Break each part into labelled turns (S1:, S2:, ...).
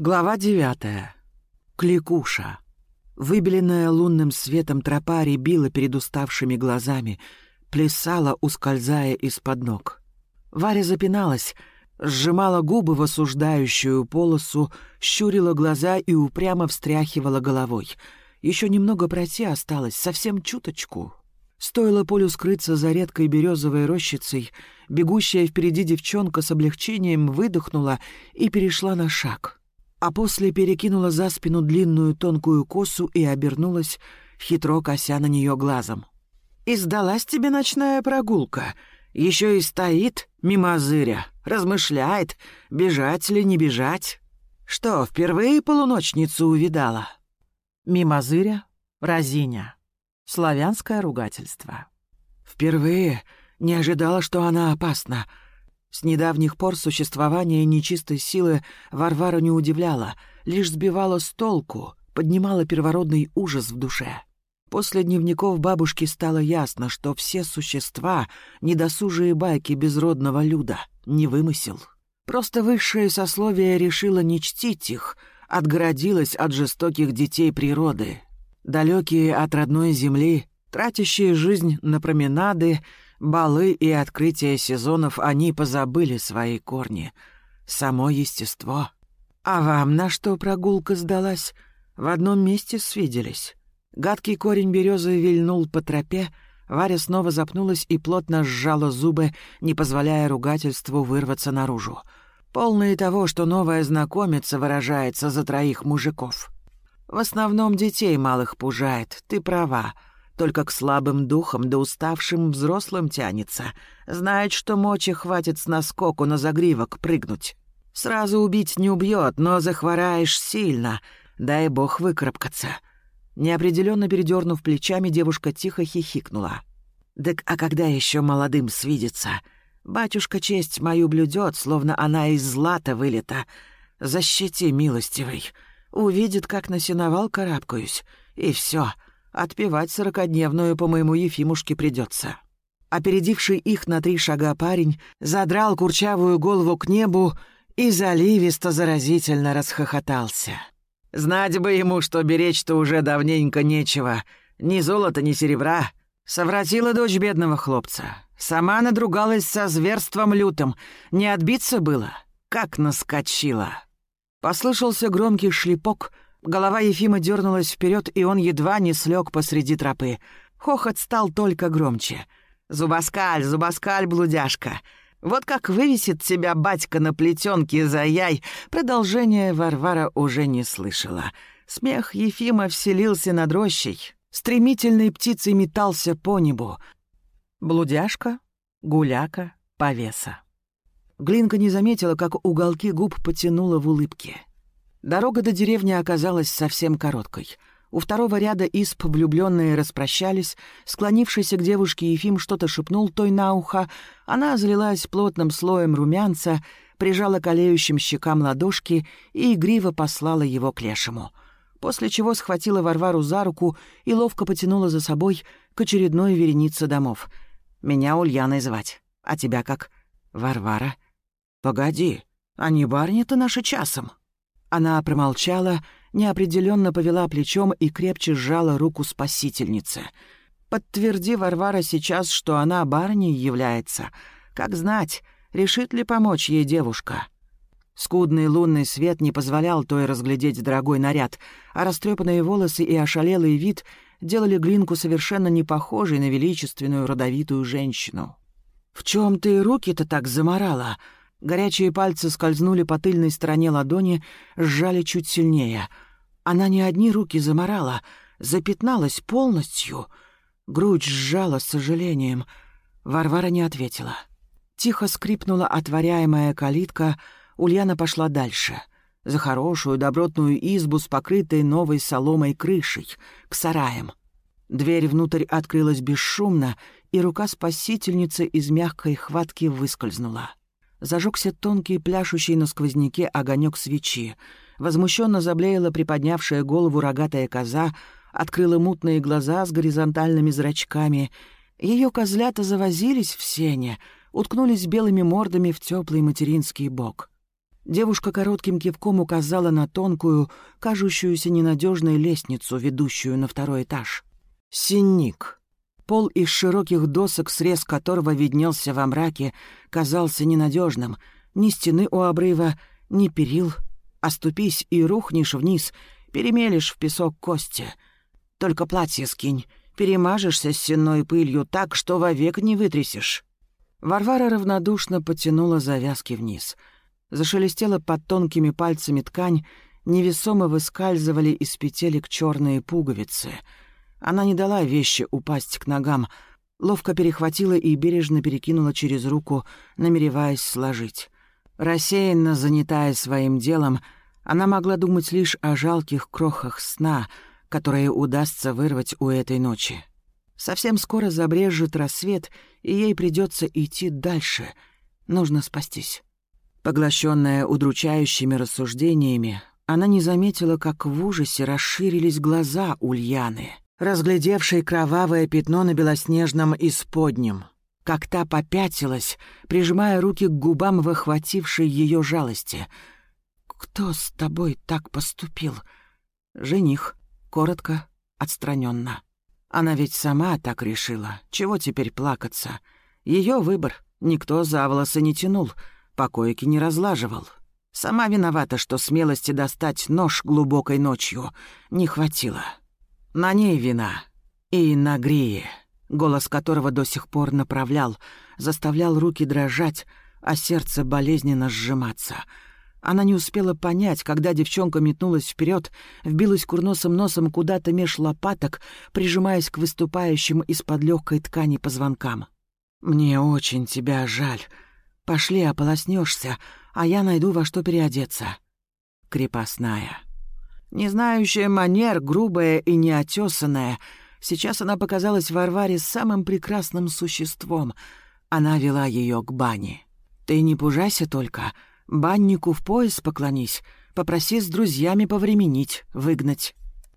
S1: Глава девятая. Кликуша. Выбеленная лунным светом тропа рябила перед уставшими глазами, плясала, ускользая из-под ног. Варя запиналась, сжимала губы в осуждающую полосу, щурила глаза и упрямо встряхивала головой. Еще немного пройти осталось, совсем чуточку. Стоило полю скрыться за редкой березовой рощицей, бегущая впереди девчонка с облегчением выдохнула и перешла на шаг — а после перекинула за спину длинную тонкую косу и обернулась, хитро кося на нее глазом. «И сдалась тебе ночная прогулка. Еще и стоит, мимо зыря, размышляет, бежать ли не бежать. Что, впервые полуночницу увидала?» Мимо зыря, разиня. Славянское ругательство. «Впервые не ожидала, что она опасна», с недавних пор существование нечистой силы Варвару не удивляло, лишь сбивало с толку, поднимало первородный ужас в душе. После дневников бабушки стало ясно, что все существа — недосужие байки безродного люда, не вымысел. Просто высшее сословие решило не чтить их, отгородилось от жестоких детей природы. Далекие от родной земли, тратящие жизнь на променады — балы и открытие сезонов они позабыли свои корни, само естество. А вам на что прогулка сдалась? В одном месте свиделись. Гадкий корень березы вильнул по тропе, Варя снова запнулась и плотно сжала зубы, не позволяя ругательству вырваться наружу. Полные того, что новая знакомица выражается за троих мужиков. В основном детей малых пужает, ты права — только к слабым духам да уставшим взрослым тянется. Знает, что мочи хватит с наскоку на загривок прыгнуть. Сразу убить не убьет, но захвораешь сильно. Дай бог выкарабкаться». Неопределенно передернув плечами, девушка тихо хихикнула. «Так а когда еще молодым свидится? Батюшка честь мою блюдет, словно она из злата вылета. Защити, милостивый. Увидит, как на сеновал карабкаюсь, и все. Отпевать сорокодневную по моему Ефимушке придется. Опередивший их на три шага парень задрал курчавую голову к небу и заливисто заразительно расхохотался. Знать бы ему, что беречь-то уже давненько нечего. Ни золота, ни серебра. Совратила дочь бедного хлопца. Сама надругалась со зверством лютым. Не отбиться было, как наскочила. Послышался громкий шлепок — Голова Ефима дернулась вперед, и он едва не слег посреди тропы. Хохот стал только громче. «Зубоскаль, зубоскаль, блудяшка! Вот как вывесит тебя батька на плетенке за яй!» Продолжение Варвара уже не слышала. Смех Ефима вселился над рощей. Стремительной птицей метался по небу. Блудяшка, гуляка, повеса. Глинка не заметила, как уголки губ потянула в улыбке. Дорога до деревни оказалась совсем короткой. У второго ряда исп влюбленные распрощались. Склонившийся к девушке Ефим что-то шепнул той на ухо. Она залилась плотным слоем румянца, прижала к олеющим щекам ладошки и игриво послала его к лешему. После чего схватила Варвару за руку и ловко потянула за собой к очередной веренице домов. «Меня Ульяной звать. А тебя как?» «Варвара». «Погоди, а не барни-то наши часом?» Она промолчала, неопределенно повела плечом и крепче сжала руку спасительницы. «Подтверди, Варвара, сейчас, что она барыней является. Как знать, решит ли помочь ей девушка?» Скудный лунный свет не позволял той разглядеть дорогой наряд, а растрепанные волосы и ошалелый вид делали Глинку совершенно не похожей на величественную родовитую женщину. «В чем ты руки-то так заморала?» Горячие пальцы скользнули по тыльной стороне ладони, сжали чуть сильнее. Она не одни руки заморала, запятналась полностью. Грудь сжала с сожалением. Варвара не ответила. Тихо скрипнула отворяемая калитка, Ульяна пошла дальше. За хорошую добротную избу с покрытой новой соломой крышей, к сараям. Дверь внутрь открылась бесшумно, и рука спасительницы из мягкой хватки выскользнула. Зажегся тонкий, пляшущий на сквозняке огонек свечи. Возмущенно заблеяла приподнявшая голову рогатая коза, открыла мутные глаза с горизонтальными зрачками. Ее козлята завозились в сене, уткнулись белыми мордами в теплый материнский бок. Девушка коротким кивком указала на тонкую, кажущуюся ненадежной лестницу, ведущую на второй этаж. Синник. Пол из широких досок, срез которого виднелся во мраке, казался ненадежным. Ни стены у обрыва, ни перил. Оступись и рухнешь вниз, перемелешь в песок кости. Только платье скинь, перемажешься сенной пылью так, что вовек не вытрясешь. Варвара равнодушно потянула завязки вниз — Зашелестела под тонкими пальцами ткань, невесомо выскальзывали из петелек черные пуговицы. Она не дала вещи упасть к ногам, ловко перехватила и бережно перекинула через руку, намереваясь сложить. Рассеянно занятая своим делом, она могла думать лишь о жалких крохах сна, которые удастся вырвать у этой ночи. Совсем скоро забрежет рассвет, и ей придется идти дальше. Нужно спастись. Поглощенная удручающими рассуждениями, она не заметила, как в ужасе расширились глаза Ульяны, разглядевшей кровавое пятно на белоснежном исподнем, как та попятилась, прижимая руки к губам в охватившей ее жалости. «Кто с тобой так поступил?» «Жених», коротко, отстраненно. Она ведь сама так решила. Чего теперь плакаться? Ее выбор. Никто за волосы не тянул — покойки не разлаживал. Сама виновата, что смелости достать нож глубокой ночью не хватило. На ней вина. И на Грие, голос которого до сих пор направлял, заставлял руки дрожать, а сердце болезненно сжиматься. Она не успела понять, когда девчонка метнулась вперед, вбилась курносым носом куда-то меж лопаток, прижимаясь к выступающим из-под легкой ткани позвонкам. «Мне очень тебя жаль», Пошли, ополоснешься, а я найду во что переодеться. Крепостная. Не знающая манер, грубая и неотесанная, сейчас она показалась Варваре самым прекрасным существом. Она вела ее к бане. Ты не пужайся только, баннику в пояс поклонись, попроси с друзьями повременить, выгнать.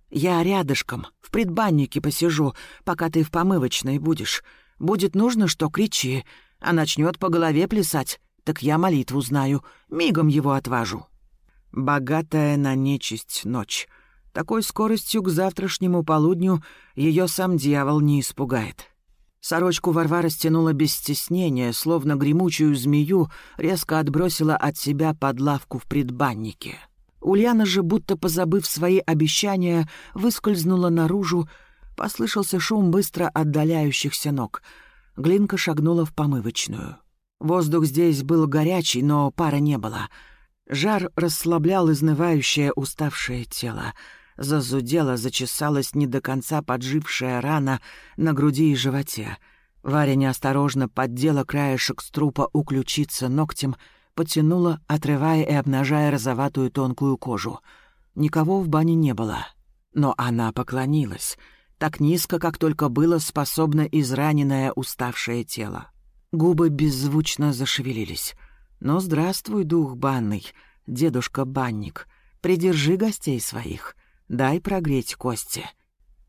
S1: Я рядышком, в предбаннике посижу, пока ты в помывочной будешь. Будет нужно, что кричи, а начнет по голове плясать, так я молитву знаю, мигом его отважу. Богатая на нечисть ночь. Такой скоростью к завтрашнему полудню ее сам дьявол не испугает. Сорочку Варвара стянула без стеснения, словно гремучую змею, резко отбросила от себя под лавку в предбаннике. Ульяна же, будто позабыв свои обещания, выскользнула наружу, послышался шум быстро отдаляющихся ног — Глинка шагнула в помывочную. Воздух здесь был горячий, но пара не было. Жар расслаблял изнывающее уставшее тело. Зазудела, зачесалась не до конца поджившая рана на груди и животе. Варя неосторожно поддела краешек с трупа у ключицы ногтем, потянула, отрывая и обнажая розоватую тонкую кожу. Никого в бане не было. Но она поклонилась — так низко, как только было способно израненное уставшее тело. Губы беззвучно зашевелились. «Ну, здравствуй, дух банный, дедушка-банник, придержи гостей своих, дай прогреть кости».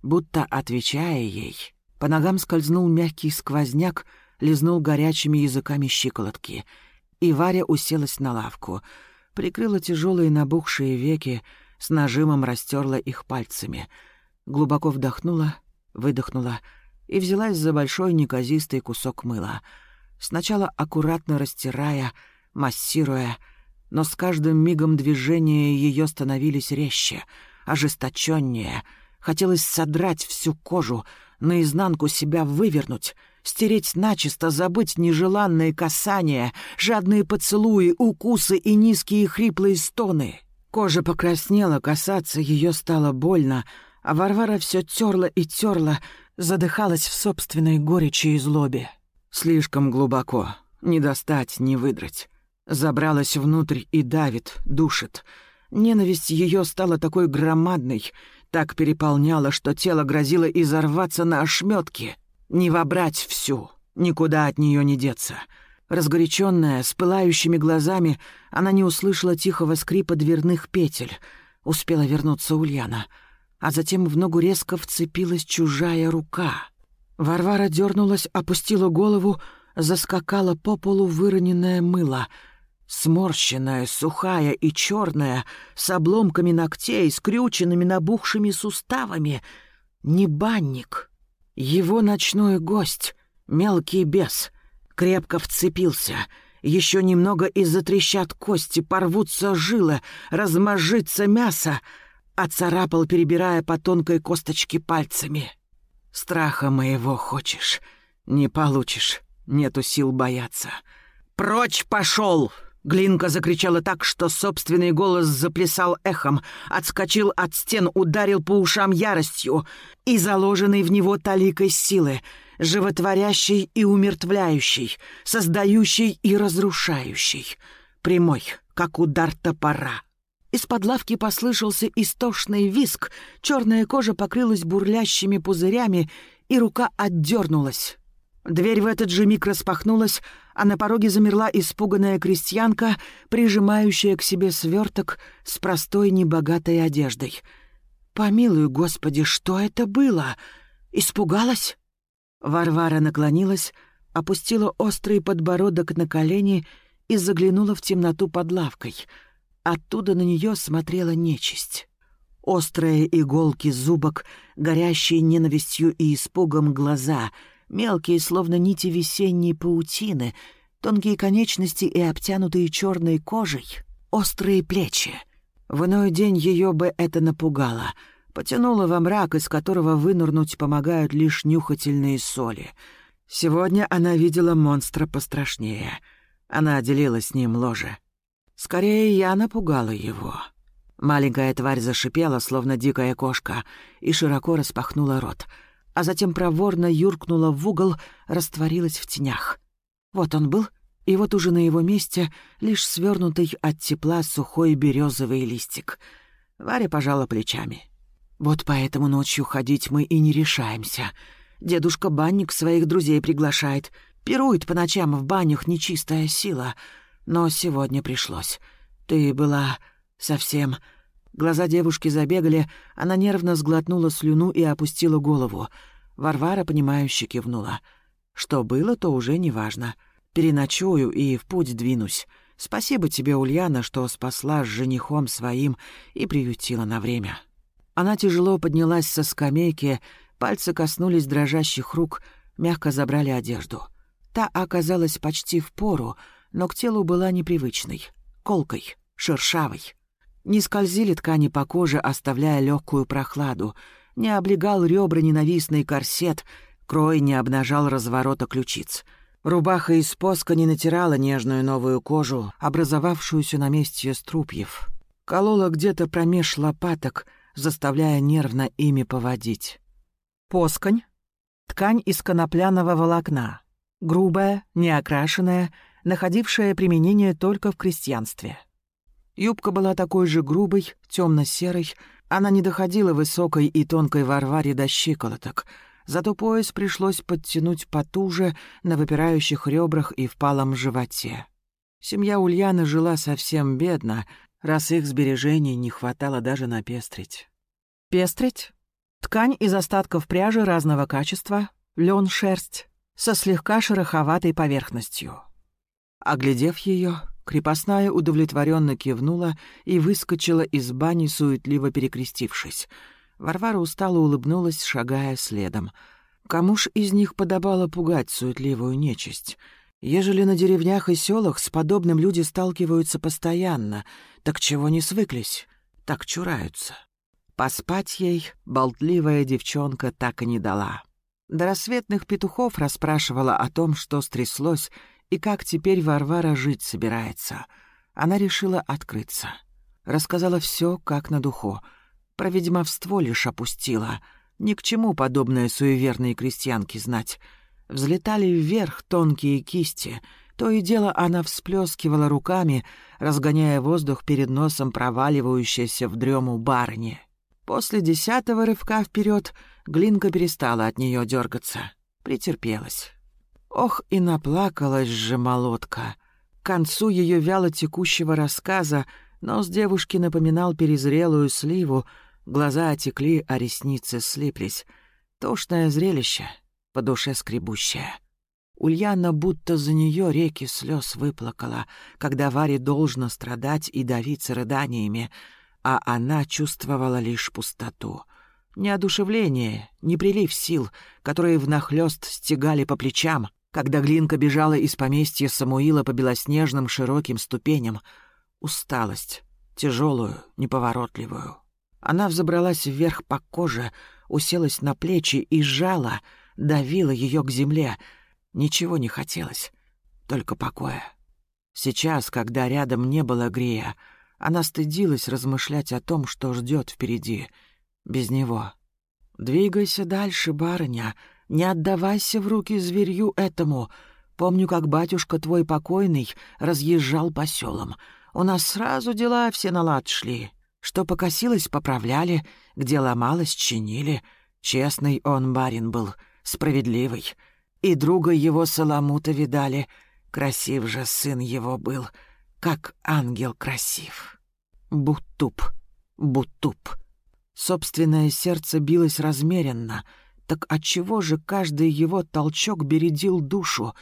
S1: Будто отвечая ей, по ногам скользнул мягкий сквозняк, лизнул горячими языками щиколотки, и Варя уселась на лавку, прикрыла тяжелые набухшие веки, с нажимом растерла их пальцами — глубоко вдохнула, выдохнула и взялась за большой неказистый кусок мыла. Сначала аккуратно растирая, массируя, но с каждым мигом движения ее становились резче, ожесточеннее. Хотелось содрать всю кожу, наизнанку себя вывернуть, стереть начисто, забыть нежеланные касания, жадные поцелуи, укусы и низкие хриплые стоны. Кожа покраснела, касаться ее стало больно — а Варвара все терла и терла, задыхалась в собственной горечи и злобе. Слишком глубоко, не достать, не выдрать. Забралась внутрь и давит, душит. Ненависть ее стала такой громадной, так переполняла, что тело грозило изорваться на ошметки. Не вобрать всю, никуда от нее не деться. Разгоряченная, с пылающими глазами, она не услышала тихого скрипа дверных петель. Успела вернуться Ульяна — а затем в ногу резко вцепилась чужая рука. Варвара дернулась, опустила голову, заскакала по полу выроненное мыло. Сморщенная, сухая и черная, с обломками ногтей, скрюченными набухшими суставами. Не банник. Его ночной гость, мелкий бес, крепко вцепился. Еще немного и затрещат кости, порвутся жилы, размажится мясо, оцарапал, перебирая по тонкой косточке пальцами. «Страха моего хочешь, не получишь, нету сил бояться. Прочь пошел!» Глинка закричала так, что собственный голос заплясал эхом, отскочил от стен, ударил по ушам яростью и заложенный в него таликой силы, животворящей и умертвляющей, создающей и разрушающей, прямой, как удар топора. Из-под лавки послышался истошный виск, черная кожа покрылась бурлящими пузырями, и рука отдернулась. Дверь в этот же миг распахнулась, а на пороге замерла испуганная крестьянка, прижимающая к себе сверток с простой небогатой одеждой. «Помилуй, Господи, что это было? Испугалась?» Варвара наклонилась, опустила острый подбородок на колени и заглянула в темноту под лавкой. Оттуда на нее смотрела нечисть. Острые иголки зубок, горящие ненавистью и испугом глаза — мелкие, словно нити весенней паутины, тонкие конечности и обтянутые черной кожей, острые плечи. В иной день ее бы это напугало, потянуло во мрак, из которого вынырнуть помогают лишь нюхательные соли. Сегодня она видела монстра пострашнее. Она отделила с ним ложе. Скорее, я напугала его. Маленькая тварь зашипела, словно дикая кошка, и широко распахнула рот — а затем проворно юркнула в угол, растворилась в тенях. Вот он был, и вот уже на его месте лишь свернутый от тепла сухой березовый листик. Варя пожала плечами. «Вот поэтому ночью ходить мы и не решаемся. Дедушка банник своих друзей приглашает. Пирует по ночам в банях нечистая сила. Но сегодня пришлось. Ты была совсем Глаза девушки забегали, она нервно сглотнула слюну и опустила голову. Варвара, понимающе кивнула. Что было, то уже неважно. Переночую и в путь двинусь. Спасибо тебе, Ульяна, что спасла с женихом своим и приютила на время. Она тяжело поднялась со скамейки, пальцы коснулись дрожащих рук, мягко забрали одежду. Та оказалась почти в пору, но к телу была непривычной, колкой, шершавой. Не скользили ткани по коже, оставляя легкую прохладу. Не облегал ребра ненавистный корсет, крой не обнажал разворота ключиц. Рубаха из поска не натирала нежную новую кожу, образовавшуюся на месте струпьев. Колола где-то промеж лопаток, заставляя нервно ими поводить. Посконь — ткань из конопляного волокна. Грубая, неокрашенная, находившая применение только в крестьянстве — Юбка была такой же грубой, темно-серой. Она не доходила высокой и тонкой Варваре до щиколоток. Зато пояс пришлось подтянуть потуже на выпирающих ребрах и впалом животе. Семья Ульяны жила совсем бедно, раз их сбережений не хватало даже на пестрить. Пестрить? Ткань из остатков пряжи разного качества, лен шерсть, со слегка шероховатой поверхностью. Оглядев ее, Крепостная удовлетворенно кивнула и выскочила из бани, суетливо перекрестившись. Варвара устало улыбнулась, шагая следом. Кому ж из них подобало пугать суетливую нечисть? Ежели на деревнях и селах с подобным люди сталкиваются постоянно, так чего не свыклись, так чураются. Поспать ей болтливая девчонка так и не дала. До рассветных петухов расспрашивала о том, что стряслось, и как теперь Варвара жить собирается. Она решила открыться. Рассказала все, как на духу. Про ведьмовство лишь опустила. Ни к чему подобное суеверные крестьянки знать. Взлетали вверх тонкие кисти. То и дело она всплескивала руками, разгоняя воздух перед носом проваливающейся в дрему барыни. После десятого рывка вперед Глинка перестала от нее дергаться. Претерпелась. Ох, и наплакалась же молотка. К концу ее вяло текущего рассказа нос девушки напоминал перезрелую сливу, глаза отекли, а ресницы слиплись. Тошное зрелище, по душе скребущее. Ульяна будто за нее реки слез выплакала, когда Варе должно страдать и давиться рыданиями, а она чувствовала лишь пустоту. Неодушевление, не прилив сил, которые внахлёст стегали по плечам, когда Глинка бежала из поместья Самуила по белоснежным широким ступеням. Усталость, тяжелую, неповоротливую. Она взобралась вверх по коже, уселась на плечи и сжала, давила ее к земле. Ничего не хотелось, только покоя. Сейчас, когда рядом не было Грея, она стыдилась размышлять о том, что ждет впереди, без него. «Двигайся дальше, барыня, не отдавайся в руки зверью этому. Помню, как батюшка твой покойный разъезжал по селам. У нас сразу дела все на лад шли. Что покосилось, поправляли, где ломалось, чинили. Честный он барин был, справедливый. И друга его Соломута видали. Красив же сын его был, как ангел красив. Бутуп, бутуп. Собственное сердце билось размеренно. Так отчего же каждый его толчок бередил душу?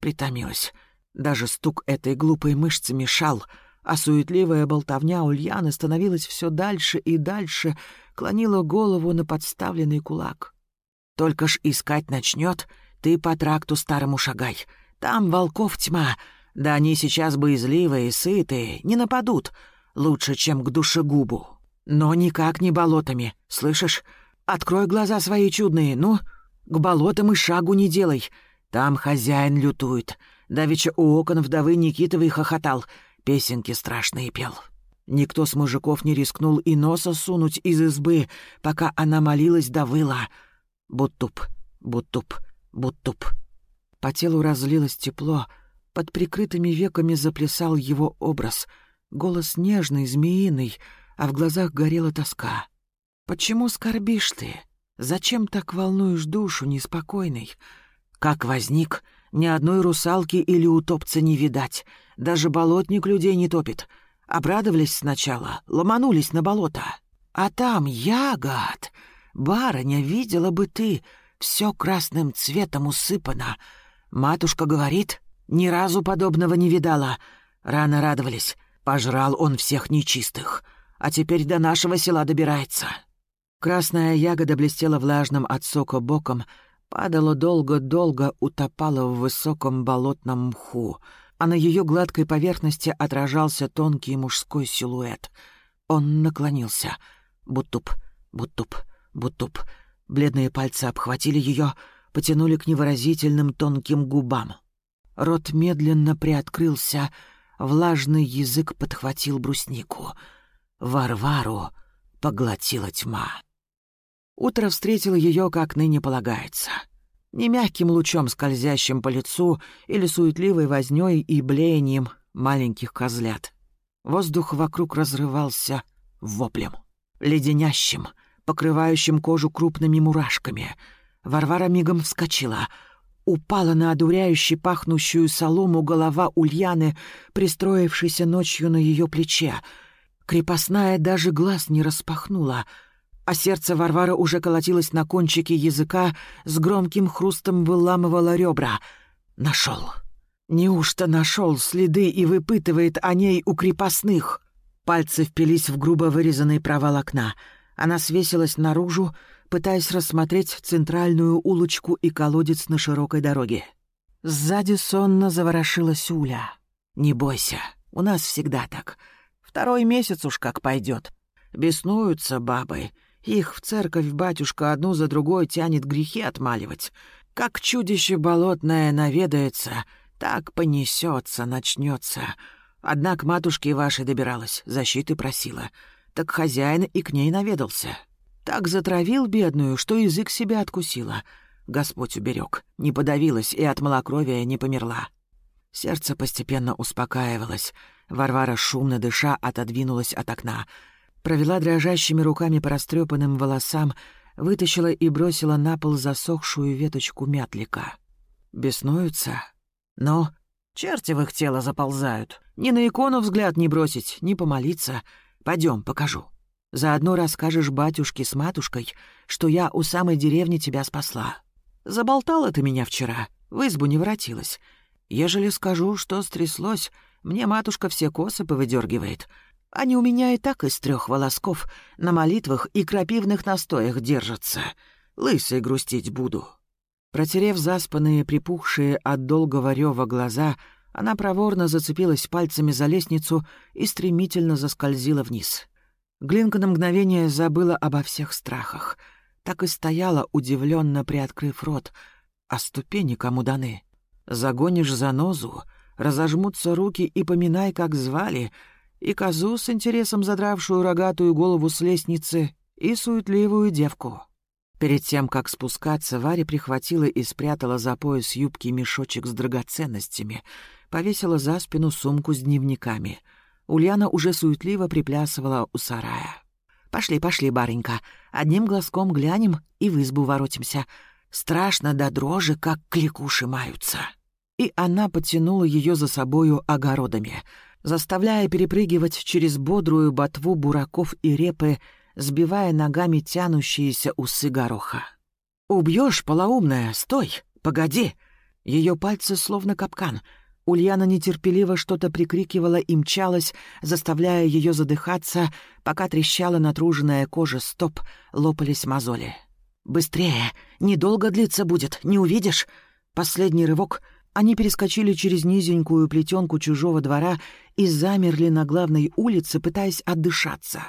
S1: Притомилась. Даже стук этой глупой мышцы мешал — а суетливая болтовня Ульяны становилась все дальше и дальше, клонила голову на подставленный кулак. «Только ж искать начнет, ты по тракту старому шагай. Там волков тьма, да они сейчас боязливые, сытые, не нападут. Лучше, чем к душегубу. Но никак не болотами, слышишь? Открой глаза свои чудные, ну, к болотам и шагу не делай. Там хозяин лютует. Давеча у окон вдовы Никитовой хохотал — песенки страшные пел. Никто с мужиков не рискнул и носа сунуть из избы, пока она молилась да выла. Бутуп, бутуп, бутуп. По телу разлилось тепло, под прикрытыми веками заплясал его образ. Голос нежный, змеиный, а в глазах горела тоска. «Почему скорбишь ты? Зачем так волнуешь душу неспокойной? Как возник, ни одной русалки или утопца не видать. Даже болотник людей не топит. Обрадовались сначала, ломанулись на болото. А там ягод. Барыня, видела бы ты, все красным цветом усыпано. Матушка говорит, ни разу подобного не видала. Рано радовались. Пожрал он всех нечистых. А теперь до нашего села добирается. Красная ягода блестела влажным от сока боком, падала долго-долго, утопала в высоком болотном мху, а на ее гладкой поверхности отражался тонкий мужской силуэт. Он наклонился. Бутуп, бутуп, бутуп. Бледные пальцы обхватили ее, потянули к невыразительным тонким губам. Рот медленно приоткрылся, влажный язык подхватил бруснику. Варвару поглотила тьма. Утро встретило ее, как ныне полагается. Не мягким лучом, скользящим по лицу, или суетливой вознёй и блеянием маленьких козлят. Воздух вокруг разрывался воплем, леденящим, покрывающим кожу крупными мурашками. Варвара мигом вскочила — Упала на одуряюще пахнущую солому голова Ульяны, пристроившейся ночью на ее плече. Крепостная даже глаз не распахнула — а сердце Варвара уже колотилось на кончике языка, с громким хрустом выламывало ребра. Нашел. Неужто нашел следы и выпытывает о ней у крепостных? Пальцы впились в грубо вырезанный провал окна. Она свесилась наружу, пытаясь рассмотреть центральную улочку и колодец на широкой дороге. Сзади сонно заворошилась Уля. «Не бойся, у нас всегда так. Второй месяц уж как пойдет. Беснуются бабы, их в церковь батюшка одну за другой тянет грехи отмаливать. Как чудище болотное наведается, так понесется, начнется. Одна к матушке вашей добиралась, защиты просила. Так хозяин и к ней наведался. Так затравил бедную, что язык себя откусила. Господь уберег, не подавилась и от малокровия не померла. Сердце постепенно успокаивалось. Варвара, шумно дыша, отодвинулась от окна — провела дрожащими руками по растрепанным волосам, вытащила и бросила на пол засохшую веточку мятлика. Беснуются? Но черти в их тело заползают. Ни на икону взгляд не бросить, ни помолиться. Пойдем, покажу. Заодно расскажешь батюшке с матушкой, что я у самой деревни тебя спасла. Заболтала ты меня вчера. в избу не воротилась. Ежели скажу, что стряслось, мне матушка все косы повыдергивает. Они у меня и так из трех волосков на молитвах и крапивных настоях держатся. Лысой грустить буду». Протерев заспанные, припухшие от долгого рева глаза, она проворно зацепилась пальцами за лестницу и стремительно заскользила вниз. Глинка на мгновение забыла обо всех страхах. Так и стояла, удивленно приоткрыв рот. А ступени кому даны? Загонишь за нозу, разожмутся руки и поминай, как звали, и козу с интересом задравшую рогатую голову с лестницы, и суетливую девку. Перед тем, как спускаться, Варя прихватила и спрятала за пояс юбки мешочек с драгоценностями, повесила за спину сумку с дневниками. Ульяна уже суетливо приплясывала у сарая. «Пошли, пошли, барынька, одним глазком глянем и в избу воротимся. Страшно до дрожи, как кликуши маются». И она потянула ее за собою огородами, заставляя перепрыгивать через бодрую ботву бураков и репы, сбивая ногами тянущиеся усы гороха. «Убьешь, полоумная, стой! Погоди!» Ее пальцы словно капкан. Ульяна нетерпеливо что-то прикрикивала и мчалась, заставляя ее задыхаться, пока трещала натруженная кожа стоп, лопались мозоли. «Быстрее! Недолго длиться будет, не увидишь!» Последний рывок — они перескочили через низенькую плетенку чужого двора и замерли на главной улице, пытаясь отдышаться.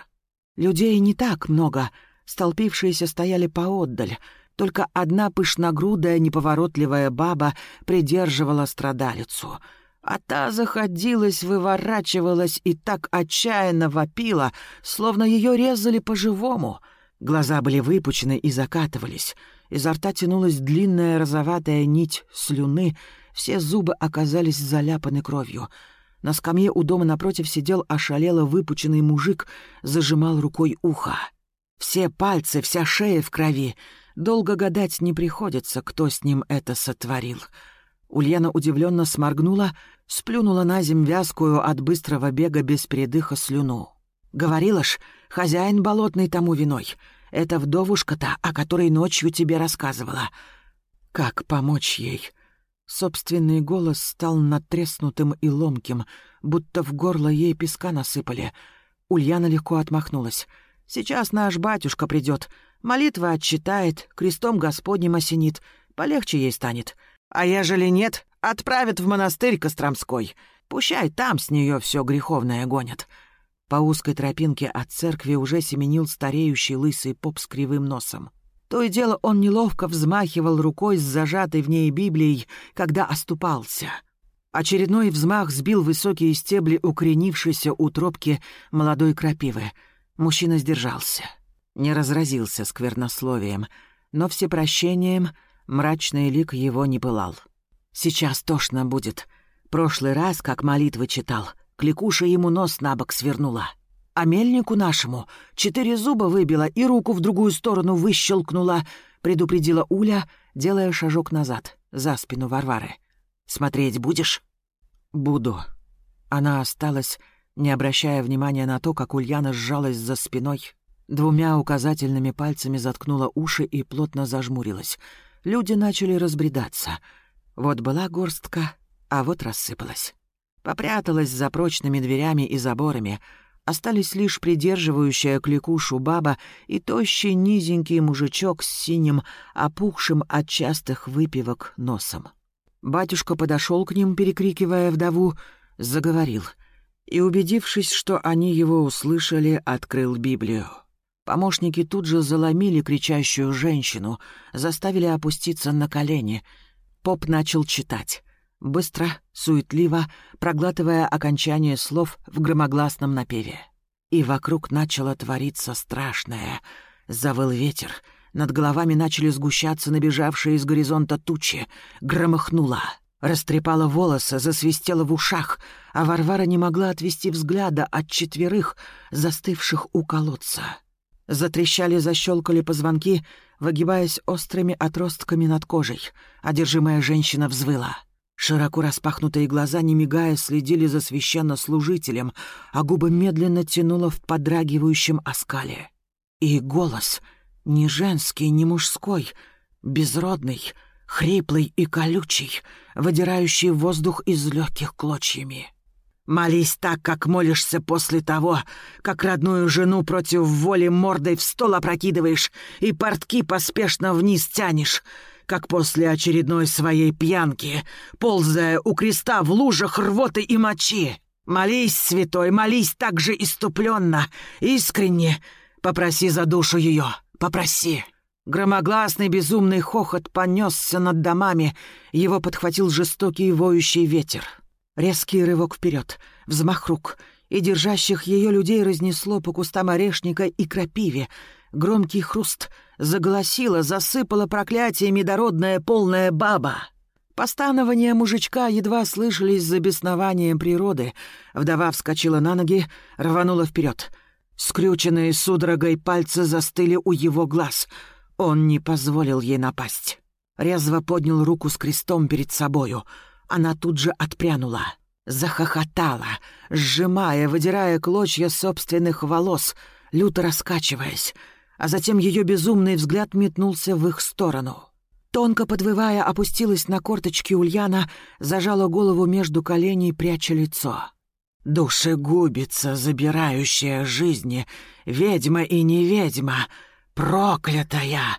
S1: Людей не так много, столпившиеся стояли поотдаль. Только одна пышногрудая неповоротливая баба придерживала страдалицу. А та заходилась, выворачивалась и так отчаянно вопила, словно ее резали по-живому. Глаза были выпучены и закатывались. Изо рта тянулась длинная розоватая нить слюны, все зубы оказались заляпаны кровью — на скамье у дома напротив сидел ошалело выпученный мужик, зажимал рукой ухо. Все пальцы, вся шея в крови. Долго гадать не приходится, кто с ним это сотворил. Ульяна удивленно сморгнула, сплюнула на земь вязкую от быстрого бега без передыха слюну. «Говорила ж, хозяин болотный тому виной. Это вдовушка-то, о которой ночью тебе рассказывала. Как помочь ей?» Собственный голос стал натреснутым и ломким, будто в горло ей песка насыпали. Ульяна легко отмахнулась. «Сейчас наш батюшка придет, молитва отчитает, крестом Господним осенит, полегче ей станет. А ежели нет, отправят в монастырь Костромской. Пущай там с нее все греховное гонят». По узкой тропинке от церкви уже семенил стареющий лысый поп с кривым носом. То и дело он неловко взмахивал рукой с зажатой в ней Библией, когда оступался. Очередной взмах сбил высокие стебли укоренившейся у тропки молодой крапивы. Мужчина сдержался. Не разразился сквернословием, но всепрощением мрачный лик его не пылал. «Сейчас тошно будет. Прошлый раз, как молитвы читал, кликуша ему нос на бок свернула». А мельнику нашему четыре зуба выбила и руку в другую сторону выщелкнула, предупредила Уля, делая шажок назад, за спину Варвары. «Смотреть будешь?» «Буду». Она осталась, не обращая внимания на то, как Ульяна сжалась за спиной, двумя указательными пальцами заткнула уши и плотно зажмурилась. Люди начали разбредаться. Вот была горстка, а вот рассыпалась. Попряталась за прочными дверями и заборами — Остались лишь придерживающая кликушу баба и тощий низенький мужичок с синим, опухшим от частых выпивок носом. Батюшка подошел к ним, перекрикивая вдову, заговорил и, убедившись, что они его услышали, открыл Библию. Помощники тут же заломили кричащую женщину, заставили опуститься на колени. Поп начал читать. Быстро, суетливо, проглатывая окончание слов в громогласном напеве. И вокруг начало твориться страшное. Завыл ветер, над головами начали сгущаться набежавшие из горизонта тучи, громыхнуло. Растрепала волосы, засвистела в ушах, а Варвара не могла отвести взгляда от четверых, застывших у колодца. Затрещали, защелкали позвонки, выгибаясь острыми отростками над кожей. Одержимая женщина взвыла. Широко распахнутые глаза, не мигая, следили за священнослужителем, а губы медленно тянуло в подрагивающем оскале. И голос, не женский, не мужской, безродный, хриплый и колючий, выдирающий воздух из легких клочьями. Молись так, как молишься после того, как родную жену против воли мордой в стол опрокидываешь и портки поспешно вниз тянешь, как после очередной своей пьянки, ползая у креста в лужах рвоты и мочи. Молись, святой, молись так же иступленно, искренне. Попроси за душу ее, попроси. Громогласный безумный хохот понесся над домами, его подхватил жестокий воющий ветер. Резкий рывок вперед, взмах рук, и держащих ее людей разнесло по кустам орешника и крапиве. Громкий хруст заголосила, засыпала проклятиями дородная полная баба. Постанования мужичка едва слышались за беснованием природы. Вдова вскочила на ноги, рванула вперед. Скрюченные судорогой пальцы застыли у его глаз. Он не позволил ей напасть. Резво поднял руку с крестом перед собою — она тут же отпрянула, захохотала, сжимая, выдирая клочья собственных волос, люто раскачиваясь, а затем ее безумный взгляд метнулся в их сторону. Тонко подвывая, опустилась на корточки Ульяна, зажала голову между коленей, пряча лицо. «Душегубица, забирающая жизни, ведьма и не ведьма, проклятая!»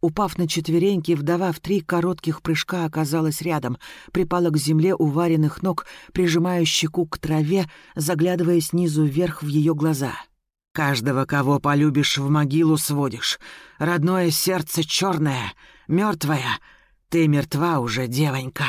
S1: Упав на четвереньки, вдова в три коротких прыжка оказалась рядом, припала к земле у вареных ног, прижимая щеку к траве, заглядывая снизу вверх в ее глаза. «Каждого, кого полюбишь, в могилу сводишь. Родное сердце черное, мертвое. Ты мертва уже, девонька.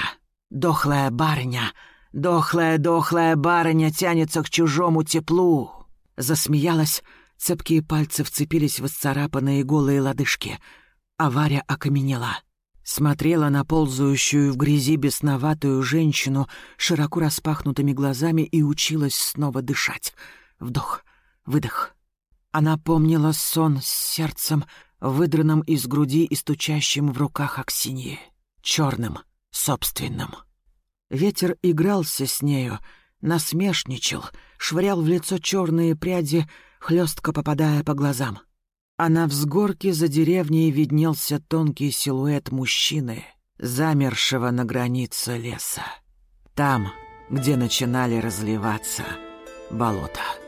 S1: Дохлая барыня, дохлая-дохлая барыня тянется к чужому теплу». Засмеялась, цепкие пальцы вцепились в исцарапанные голые лодыжки — Авария окаменела. Смотрела на ползающую в грязи бесноватую женщину широко распахнутыми глазами и училась снова дышать. Вдох, выдох. Она помнила сон с сердцем, выдранным из груди и стучащим в руках Аксиньи. Черным, собственным. Ветер игрался с нею, насмешничал, швырял в лицо черные пряди, хлестко попадая по глазам. А на взгорке за деревней виднелся тонкий силуэт мужчины, замершего на границе леса. Там, где начинали разливаться болота.